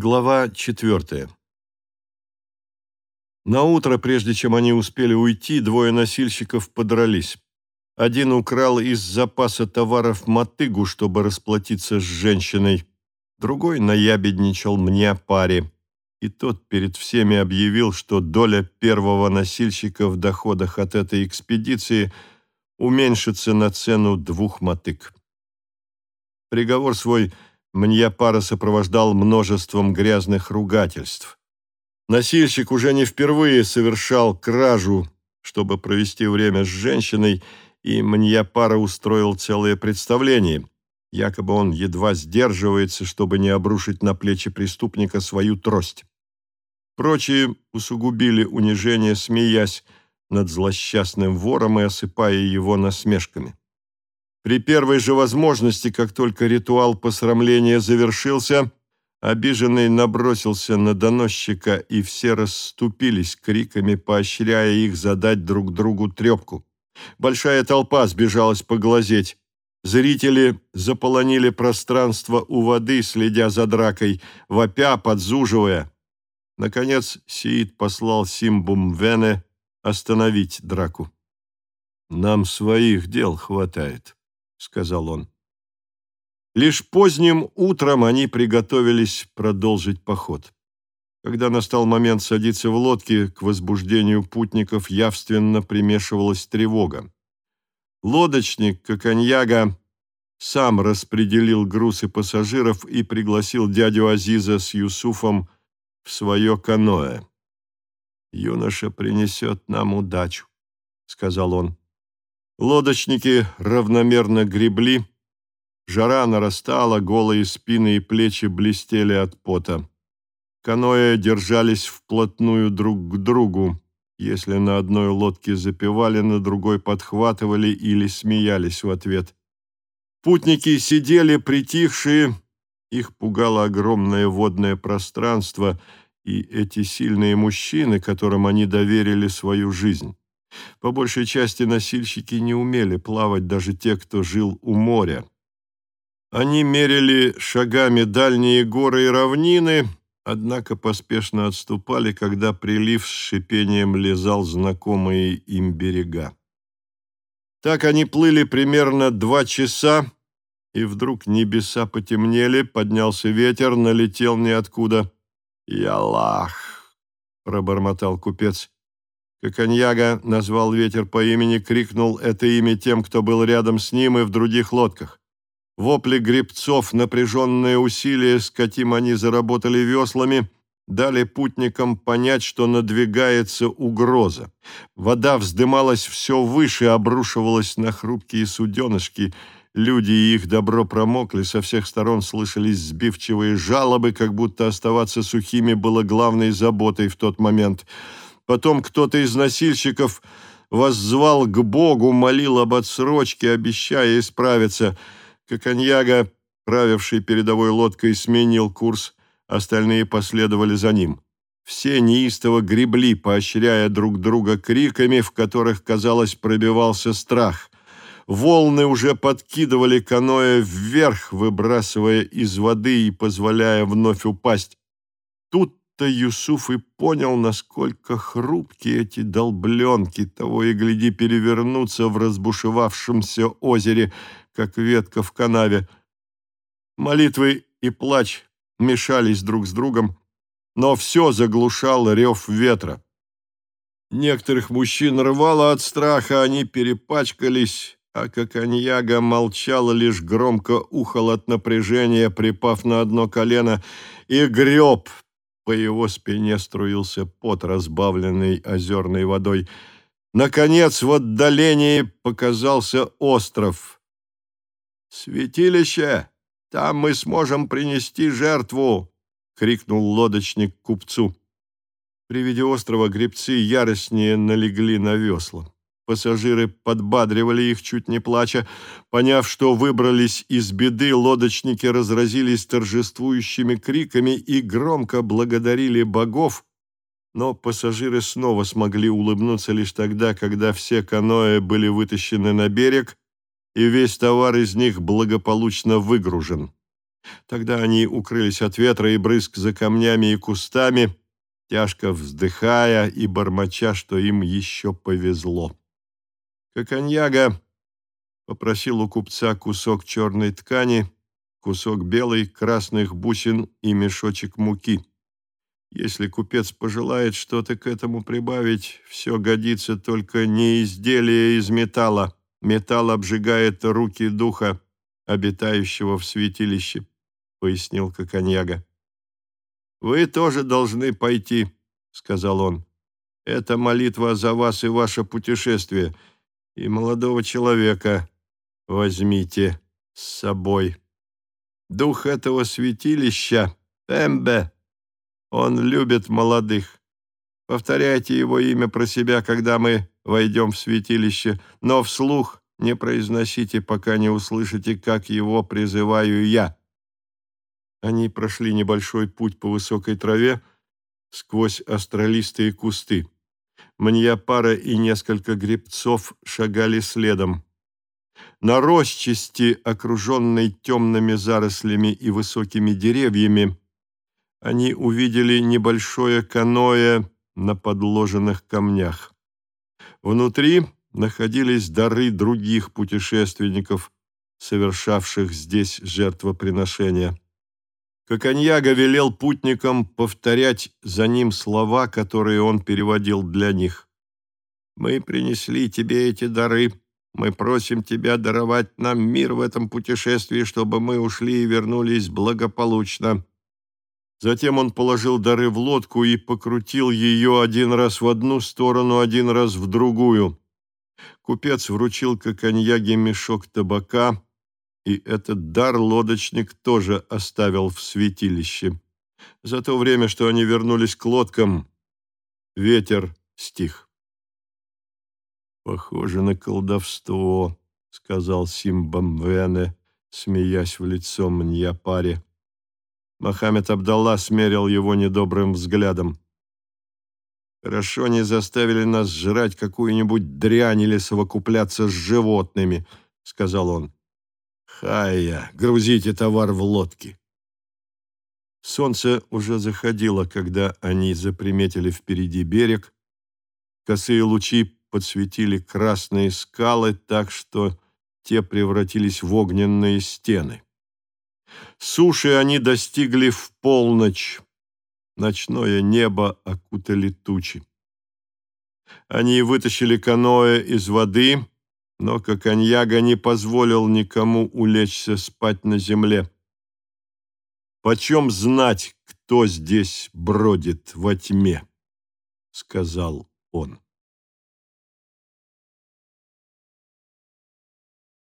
Глава четвертая. На утро, прежде чем они успели уйти, двое носильщиков подрались. Один украл из запаса товаров мотыгу, чтобы расплатиться с женщиной. Другой наябедничал мне паре. И тот перед всеми объявил, что доля первого носильщика в доходах от этой экспедиции уменьшится на цену двух мотыг. Приговор свой – Маньяпара сопровождал множеством грязных ругательств. Носильщик уже не впервые совершал кражу, чтобы провести время с женщиной, и Маньяпара устроил целое представление. Якобы он едва сдерживается, чтобы не обрушить на плечи преступника свою трость. Прочие усугубили унижение, смеясь над злосчастным вором и осыпая его насмешками. При первой же возможности, как только ритуал посрамления завершился, обиженный набросился на доносчика, и все расступились криками, поощряя их задать друг другу трепку. Большая толпа сбежалась поглазеть. Зрители заполонили пространство у воды, следя за дракой, вопя, подзуживая. Наконец Сиит послал Симбум Вене остановить драку. «Нам своих дел хватает», — сказал он. Лишь поздним утром они приготовились продолжить поход. Когда настал момент садиться в лодки, к возбуждению путников явственно примешивалась тревога. Лодочник Коканьяга сам распределил груз и пассажиров и пригласил дядю Азиза с Юсуфом в свое каноэ. «Юноша принесет нам удачу», — сказал он. Лодочники равномерно гребли. Жара нарастала, голые спины и плечи блестели от пота. Каноэ держались вплотную друг к другу. Если на одной лодке запевали, на другой подхватывали или смеялись в ответ. Путники сидели притихшие, их пугало огромное водное пространство и эти сильные мужчины, которым они доверили свою жизнь. По большей части носильщики не умели плавать даже те, кто жил у моря. Они мерили шагами дальние горы и равнины, однако поспешно отступали, когда прилив с шипением лизал знакомые им берега. Так они плыли примерно два часа, и вдруг небеса потемнели, поднялся ветер, налетел ниоткуда. «Ялах!» — пробормотал купец. Коконьяга назвал ветер по имени, крикнул это имя тем, кто был рядом с ним и в других лодках. Вопли гребцов, напряженные усилия, с каким они заработали веслами, дали путникам понять, что надвигается угроза. Вода вздымалась все выше, обрушивалась на хрупкие суденышки. Люди и их добро промокли, со всех сторон слышались сбивчивые жалобы, как будто оставаться сухими было главной заботой в тот момент – Потом кто-то из носильщиков воззвал к Богу, молил об отсрочке, обещая исправиться. Коконьяга, правивший передовой лодкой, сменил курс, остальные последовали за ним. Все неистово гребли, поощряя друг друга криками, в которых, казалось, пробивался страх. Волны уже подкидывали каноэ вверх, выбрасывая из воды и позволяя вновь упасть. Тут то Юсуф и понял, насколько хрупкие эти долбленки, того и гляди перевернуться в разбушевавшемся озере, как ветка в канаве. Молитвы и плач мешались друг с другом, но все заглушал рев ветра. Некоторых мужчин рвало от страха, они перепачкались, а Коканьяга молчала, лишь громко ухал от напряжения, припав на одно колено, и греб, по его спине струился пот, разбавленный озерной водой. Наконец, в отдалении показался остров. «Святилище! Там мы сможем принести жертву!» — крикнул лодочник купцу. При виде острова гребцы яростнее налегли на весла. Пассажиры подбадривали их, чуть не плача. Поняв, что выбрались из беды, лодочники разразились торжествующими криками и громко благодарили богов, но пассажиры снова смогли улыбнуться лишь тогда, когда все каноэ были вытащены на берег и весь товар из них благополучно выгружен. Тогда они укрылись от ветра и брызг за камнями и кустами, тяжко вздыхая и бормоча, что им еще повезло. Коконьяга попросил у купца кусок черной ткани, кусок белой, красных бусин и мешочек муки. Если купец пожелает что-то к этому прибавить, все годится только не изделие из металла. Металл обжигает руки духа, обитающего в святилище, — пояснил Коконьяга. «Вы тоже должны пойти», — сказал он. «Это молитва за вас и ваше путешествие, и молодого человека возьмите с собой. Дух этого святилища, Эмбе, он любит молодых. Повторяйте его имя про себя, когда мы войдем в святилище, но вслух не произносите, пока не услышите, как его призываю я». Они прошли небольшой путь по высокой траве сквозь астролистые кусты. Маньяпара и несколько гребцов шагали следом. На росчасти, окруженной темными зарослями и высокими деревьями, они увидели небольшое каноэ на подложенных камнях. Внутри находились дары других путешественников, совершавших здесь жертвоприношения. Коконьяга велел путникам повторять за ним слова, которые он переводил для них. «Мы принесли тебе эти дары. Мы просим тебя даровать нам мир в этом путешествии, чтобы мы ушли и вернулись благополучно. Затем он положил дары в лодку и покрутил ее один раз в одну сторону, один раз в другую. Купец вручил Коконьяге мешок табака, и этот дар лодочник тоже оставил в святилище. За то время, что они вернулись к лодкам, ветер стих. «Похоже на колдовство», — сказал Симбамвене, смеясь в лицо Мньяпаре. Мохаммед Абдалла смерил его недобрым взглядом. «Хорошо не заставили нас жрать какую-нибудь дрянь или совокупляться с животными», — сказал он. «Хая, грузите товар в лодки». Солнце уже заходило, когда они заприметили впереди берег. Косые лучи подсветили красные скалы так, что те превратились в огненные стены. Суши они достигли в полночь. Ночное небо окутали тучи. Они вытащили каноэ из воды, но Коконьяга не позволил никому улечься спать на земле. «Почем знать, кто здесь бродит во тьме?» — сказал он.